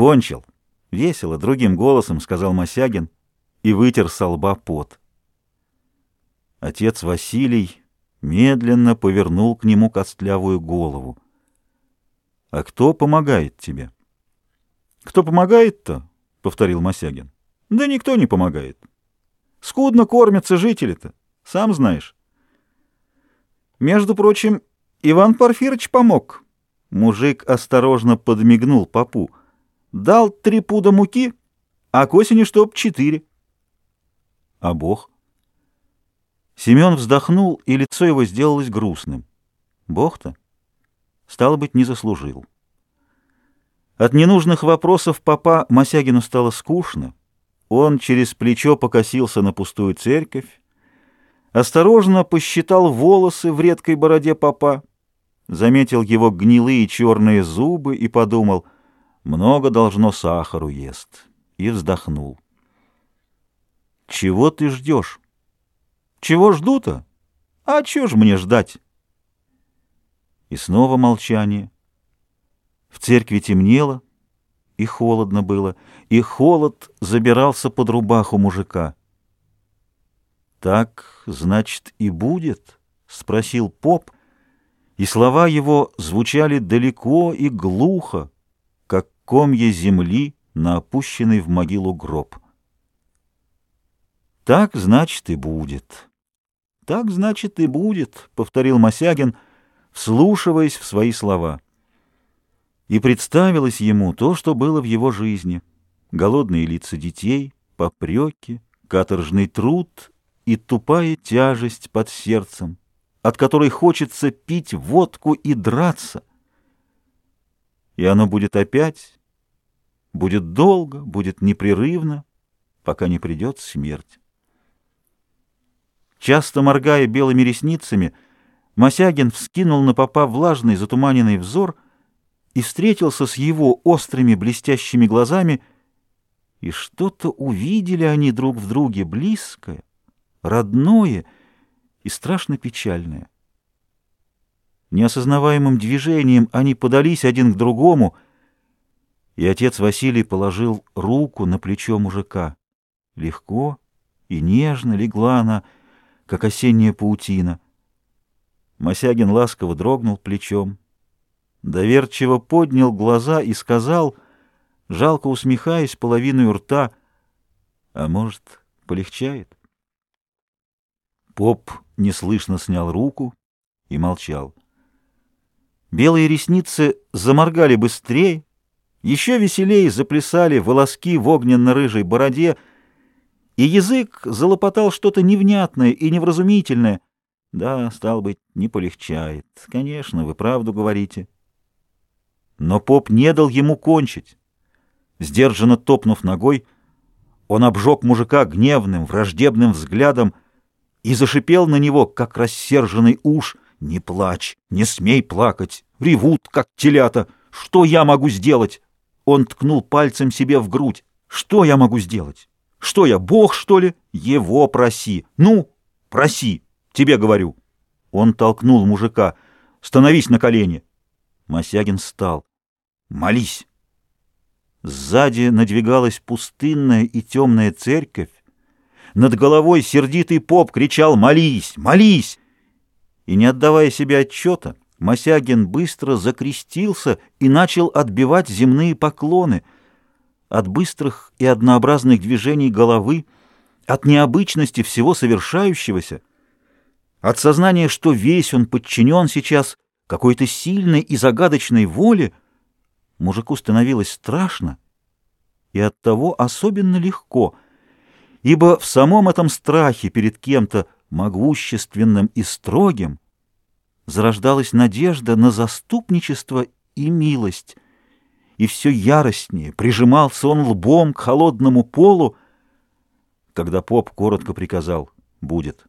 Кончил. Весело, другим голосом сказал Мосягин и вытер со лба пот. Отец Василий медленно повернул к нему костлявую голову. — А кто помогает тебе? — Кто помогает-то? — повторил Мосягин. — Да никто не помогает. Скудно кормятся жители-то, сам знаешь. Между прочим, Иван Порфирыч помог. Мужик осторожно подмигнул попу. Дал три пуда муки, а к осени чтоб четыре. А Бог? Семен вздохнул, и лицо его сделалось грустным. Бог-то, стало быть, не заслужил. От ненужных вопросов папа Мосягину стало скучно. Он через плечо покосился на пустую церковь, осторожно посчитал волосы в редкой бороде папа, заметил его гнилые черные зубы и подумал, много должно сахару ест, и вздохнул. «Чего ты ждешь?» «Чего жду-то? А чего ж мне ждать?» И снова молчание. В церкви темнело, и холодно было, и холод забирался под рубаху мужика. «Так, значит, и будет?» — спросил поп, и слова его звучали далеко и глухо, комья земли на опущенный в могилу гроб. «Так, значит, и будет». «Так, значит, и будет», — повторил Мосягин, вслушиваясь в свои слова. И представилось ему то, что было в его жизни. Голодные лица детей, попреки, каторжный труд и тупая тяжесть под сердцем, от которой хочется пить водку и драться. И оно будет опять, будет долго, будет непрерывно, пока не придет смерть. Часто моргая белыми ресницами, Мосягин вскинул на попа влажный затуманенный взор и встретился с его острыми блестящими глазами, и что-то увидели они друг в друге близкое, родное и страшно печальное. Неосознаваемым движением они подались один к другому, и отец Василий положил руку на плечо мужика. Легко и нежно легла она, как осенняя паутина. Мосягин ласково дрогнул плечом, доверчиво поднял глаза и сказал, жалко усмехаясь половиной рта, а может, полегчает? Поп неслышно снял руку и молчал. Белые ресницы заморгали быстрее, еще веселее заплясали волоски в огненно-рыжей бороде, и язык залопотал что-то невнятное и невразумительное. Да, стал быть, не полегчает. Конечно, вы правду говорите. Но поп не дал ему кончить. Сдержанно топнув ногой, он обжег мужика гневным, враждебным взглядом, и зашипел на него, как рассерженный уж. «Не плачь, не смей плакать, ревут, как телята. Что я могу сделать?» Он ткнул пальцем себе в грудь. «Что я могу сделать? Что я, бог, что ли? Его проси. Ну, проси, тебе говорю». Он толкнул мужика. «Становись на колени». Мосягин встал. «Молись». Сзади надвигалась пустынная и темная церковь, над головой сердитый поп кричал «Молись! Молись!» И, не отдавая себе отчета, Мосягин быстро закрестился и начал отбивать земные поклоны. От быстрых и однообразных движений головы, от необычности всего совершающегося, от сознания, что весь он подчинен сейчас какой-то сильной и загадочной воле, мужику становилось страшно и оттого особенно легко — ибо в самом этом страхе перед кем-то могущественным и строгим зарождалась надежда на заступничество и милость, и все яростнее прижимался он лбом к холодному полу, когда поп коротко приказал «Будет».